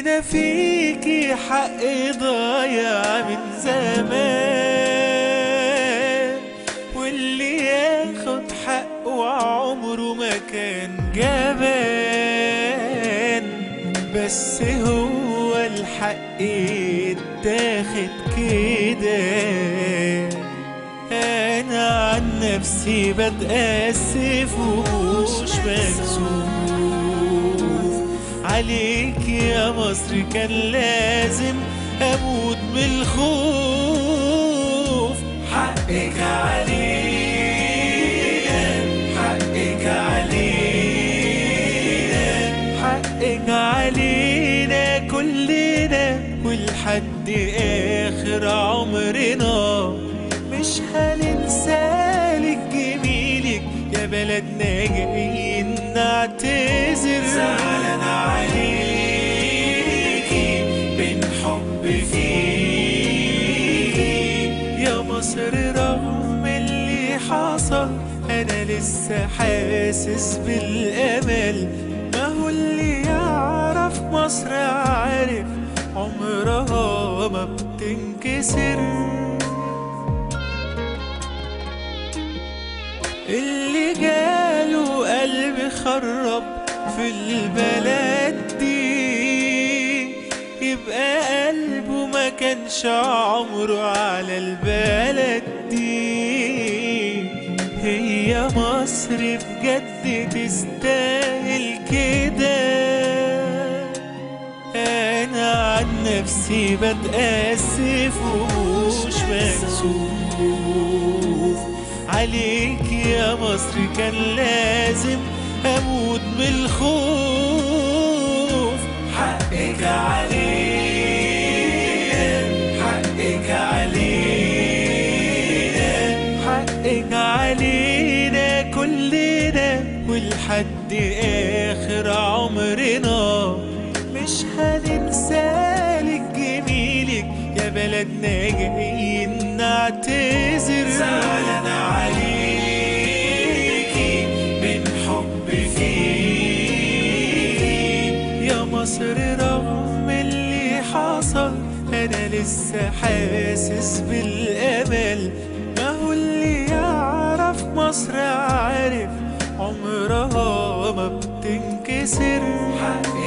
ده فيكي حق ضايع من زمان. واللي ياخد حقه عمره ما كان جبان. بس هو الحق اتاخد كده. أنا عن نفسي بتأسف ومش مكسوف. عليك يا مصر كان لازم أموت من الخوف حقك علينا حقك علينا حقك علينا كلنا ولحد آخر عمرنا. مش هننسالك جميلك يا بلدنا جايين نعتذر. مصر رغم اللي حصل. أنا لسه حاسس بالأمل. ما هو اللي يعرف مصر عارف عمرها ما بتنكسر. اللي جاله قلب خرب في البلد دي. يبقى قلبه ما كانش عمره على البلد دي. هي مصر بجد تستاهل كده. أنا عن نفسي بتأسف ومش مكسوف. عليك يا مصر كان لازم أموت من حقك علينا حقك علينا كلنا ولحد آخر عمرنا. مش هننسالك جميلك يا بلدنا جايين نعتذر. زعلان عليكي من حب فيكي يا مصر رغم اللي حصل أنا لسه حاسس بالأمل. ما هو اللي يعرف مصر عارف؟ عمرها ما بتنكسر. حقك